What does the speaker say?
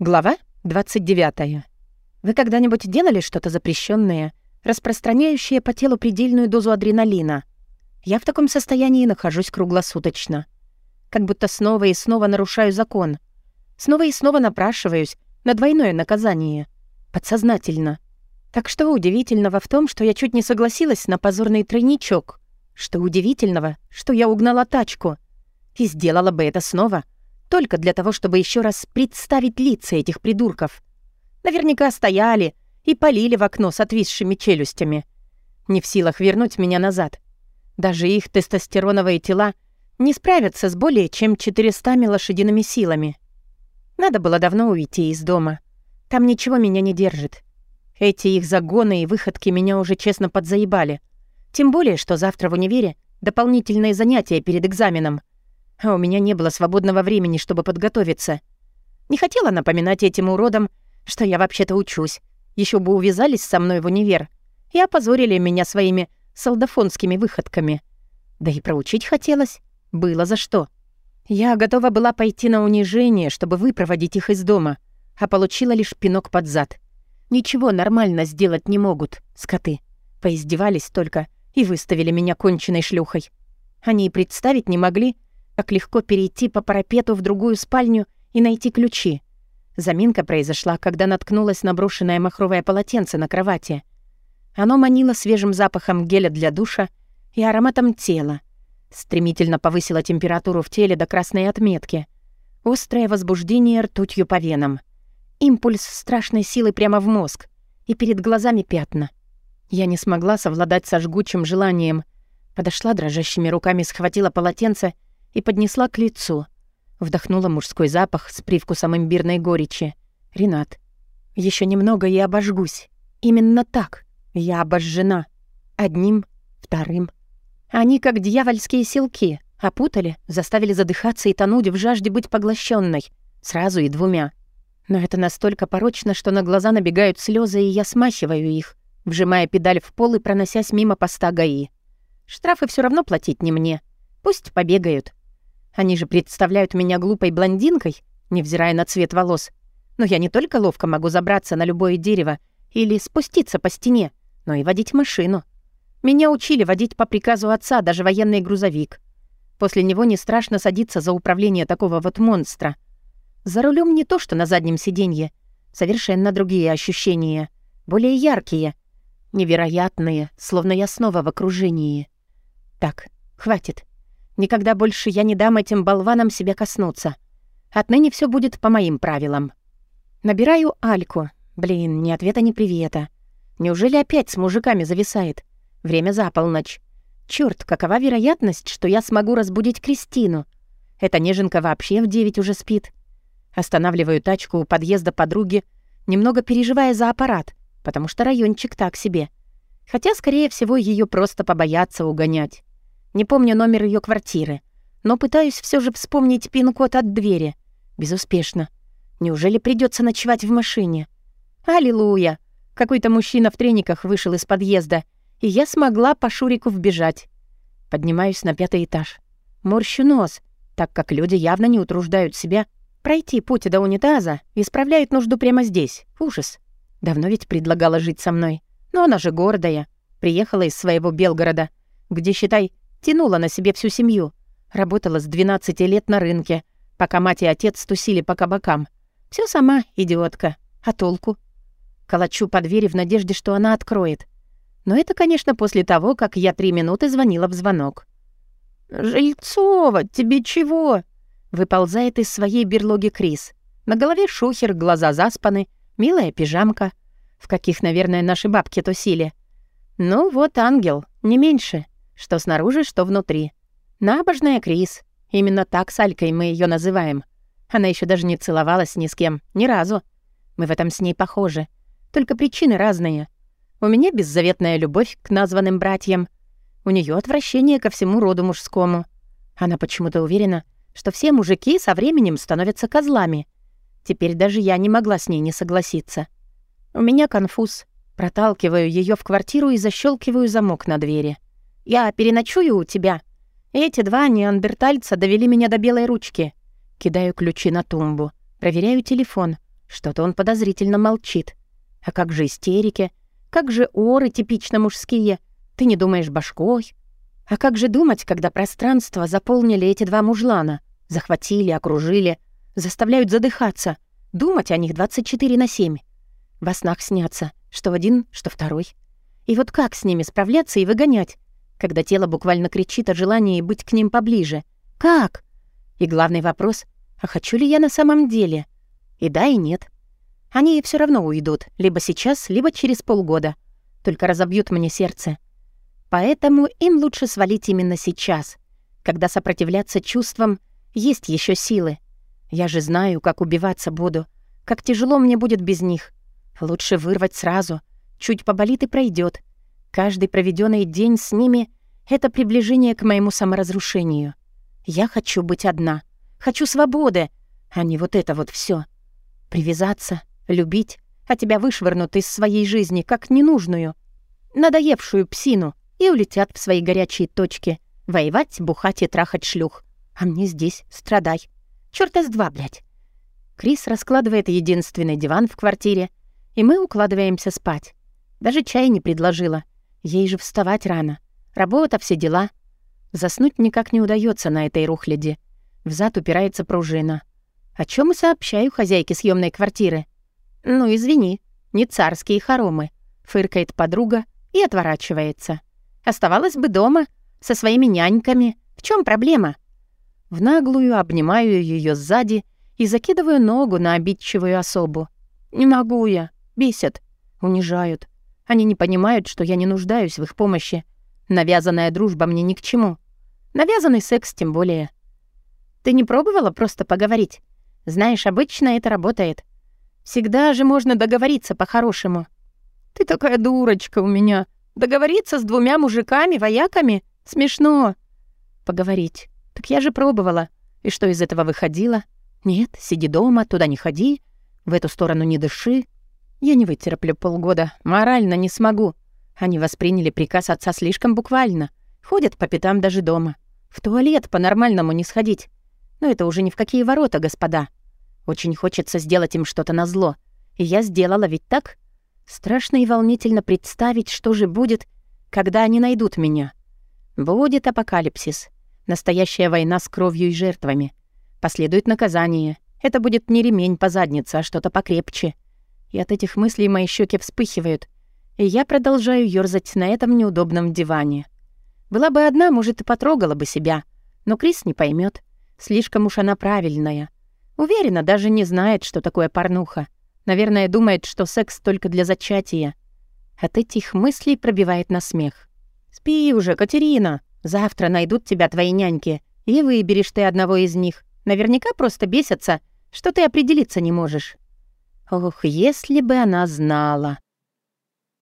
Глава 29. Вы когда-нибудь делали что-то запрещенное, распространяющее по телу предельную дозу адреналина? Я в таком состоянии нахожусь круглосуточно. Как будто снова и снова нарушаю закон. Снова и снова напрашиваюсь на двойное наказание. Подсознательно. Так что удивительного в том, что я чуть не согласилась на позорный тройничок? Что удивительного, что я угнала тачку? И сделала бы это снова — только для того, чтобы еще раз представить лица этих придурков. Наверняка стояли и полили в окно с отвисшими челюстями. Не в силах вернуть меня назад. Даже их тестостероновые тела не справятся с более чем 400 лошадиными силами. Надо было давно уйти из дома. Там ничего меня не держит. Эти их загоны и выходки меня уже честно подзаебали. Тем более, что завтра в универе дополнительные занятия перед экзаменом а у меня не было свободного времени, чтобы подготовиться. Не хотела напоминать этим уродам, что я вообще-то учусь. Еще бы увязались со мной в универ и опозорили меня своими солдафонскими выходками. Да и проучить хотелось. Было за что. Я готова была пойти на унижение, чтобы выпроводить их из дома, а получила лишь пинок под зад. Ничего нормально сделать не могут, скоты. Поиздевались только и выставили меня конченной шлюхой. Они и представить не могли, как легко перейти по парапету в другую спальню и найти ключи. Заминка произошла, когда наткнулась на брошенное махровое полотенце на кровати. Оно манило свежим запахом геля для душа и ароматом тела. Стремительно повысило температуру в теле до красной отметки. Острое возбуждение ртутью по венам. Импульс страшной силы прямо в мозг. И перед глазами пятна. Я не смогла совладать со жгучим желанием. Подошла дрожащими руками, схватила полотенце — и поднесла к лицу. Вдохнула мужской запах с привкусом имбирной горечи. Ренат. Еще немного и обожгусь. Именно так. Я обожжена. Одним, вторым. Они, как дьявольские силки, опутали, заставили задыхаться и тонуть в жажде быть поглощенной. Сразу и двумя. Но это настолько порочно, что на глаза набегают слезы, и я смахиваю их, вжимая педаль в пол и проносясь мимо поста ГАИ. Штрафы все равно платить не мне. Пусть побегают. Они же представляют меня глупой блондинкой, невзирая на цвет волос. Но я не только ловко могу забраться на любое дерево или спуститься по стене, но и водить машину. Меня учили водить по приказу отца даже военный грузовик. После него не страшно садиться за управление такого вот монстра. За рулем не то, что на заднем сиденье. Совершенно другие ощущения. Более яркие. Невероятные, словно я снова в окружении. Так, хватит. Никогда больше я не дам этим болванам себя коснуться. Отныне все будет по моим правилам. Набираю Альку. Блин, ни ответа, ни привета. Неужели опять с мужиками зависает? Время за полночь. Чёрт, какова вероятность, что я смогу разбудить Кристину? Эта неженка вообще в девять уже спит. Останавливаю тачку у подъезда подруги, немного переживая за аппарат, потому что райончик так себе. Хотя, скорее всего, ее просто побоятся угонять. Не помню номер ее квартиры, но пытаюсь все же вспомнить пин-код от двери. Безуспешно. Неужели придется ночевать в машине? Аллилуйя! Какой-то мужчина в трениках вышел из подъезда, и я смогла по Шурику вбежать. Поднимаюсь на пятый этаж. Морщу нос, так как люди явно не утруждают себя пройти путь до унитаза и справляют нужду прямо здесь. Ужас. Давно ведь предлагала жить со мной. Но она же гордая. Приехала из своего Белгорода, где, считай, Тянула на себе всю семью. Работала с 12 лет на рынке, пока мать и отец тусили по кабакам. Все сама, идиотка. А толку? Калачу по двери в надежде, что она откроет. Но это, конечно, после того, как я три минуты звонила в звонок. «Жильцова, тебе чего?» Выползает из своей берлоги Крис. На голове шухер, глаза заспаны, милая пижамка, в каких, наверное, наши бабки тусили. Ну вот ангел, не меньше. Что снаружи, что внутри. Набожная Крис. Именно так с Алькой мы ее называем. Она еще даже не целовалась ни с кем. Ни разу. Мы в этом с ней похожи. Только причины разные. У меня беззаветная любовь к названным братьям. У нее отвращение ко всему роду мужскому. Она почему-то уверена, что все мужики со временем становятся козлами. Теперь даже я не могла с ней не согласиться. У меня конфуз. Проталкиваю ее в квартиру и защелкиваю замок на двери. Я переночую у тебя. Эти два неандертальца довели меня до белой ручки. Кидаю ключи на тумбу. Проверяю телефон. Что-то он подозрительно молчит. А как же истерики? Как же оры типично мужские? Ты не думаешь башкой? А как же думать, когда пространство заполнили эти два мужлана? Захватили, окружили, заставляют задыхаться. Думать о них 24 на 7. Во снах снятся, что один, что второй. И вот как с ними справляться и выгонять, когда тело буквально кричит о желании быть к ним поближе? Как? И главный вопрос, а хочу ли я на самом деле? И да, и нет. Они все равно уйдут, либо сейчас, либо через полгода. Только разобьют мне сердце. Поэтому им лучше свалить именно сейчас, когда сопротивляться чувствам есть еще силы. Я же знаю, как убиваться буду, как тяжело мне будет без них. Лучше вырвать сразу, чуть поболит и пройдет. Каждый проведенный день с ними — это приближение к моему саморазрушению. Я хочу быть одна, хочу свободы, а не вот это вот все. Привязаться, любить, а тебя вышвырнут из своей жизни как ненужную, надоевшую псину, и улетят в свои горячие точки, воевать, бухать и трахать шлюх. А мне здесь страдай. Чёрта с два, блядь. Крис раскладывает единственный диван в квартире, и мы укладываемся спать. Даже чай не предложила. Ей же вставать рано. Работа, все дела. Заснуть никак не удается на этой рухляде. Взад упирается пружина. О чем и сообщаю хозяйке съемной квартиры. «Ну, извини, не царские хоромы», — фыркает подруга и отворачивается. «Оставалась бы дома, со своими няньками. В чем проблема?» В наглую обнимаю ее сзади и закидываю ногу на обидчивую особу. «Не могу я. Бесят. Унижают. Они не понимают, что я не нуждаюсь в их помощи. Навязанная дружба мне ни к чему. Навязанный секс тем более. Ты не пробовала просто поговорить? Знаешь, обычно это работает. Всегда же можно договориться по-хорошему. Ты такая дурочка у меня. Договориться с двумя мужиками-вояками? Смешно. Поговорить. Так я же пробовала. И что из этого выходило? Нет, сиди дома, туда не ходи, в эту сторону не дыши. Я не вытерплю полгода, морально не смогу. Они восприняли приказ отца слишком буквально. Ходят по пятам даже дома. В туалет по-нормальному не сходить. Но это уже ни в какие ворота, господа. Очень хочется сделать им что-то назло. И я сделала ведь так? Страшно и волнительно представить, что же будет, когда они найдут меня. Будет апокалипсис. Настоящая война с кровью и жертвами. Последует наказание. Это будет не ремень по заднице, а что-то покрепче. И от этих мыслей мои щеки вспыхивают. И я продолжаю ёрзать на этом неудобном диване. Была бы одна, может, и потрогала бы себя. Но Крис не поймет. Слишком уж она правильная. Уверена, даже не знает, что такое порнуха. Наверное, думает, что секс только для зачатия. От этих мыслей пробивает на смех. «Спи уже, Катерина!» Завтра найдут тебя твои няньки, и выберешь ты одного из них. Наверняка просто бесятся, что ты определиться не можешь». Ох, если бы она знала.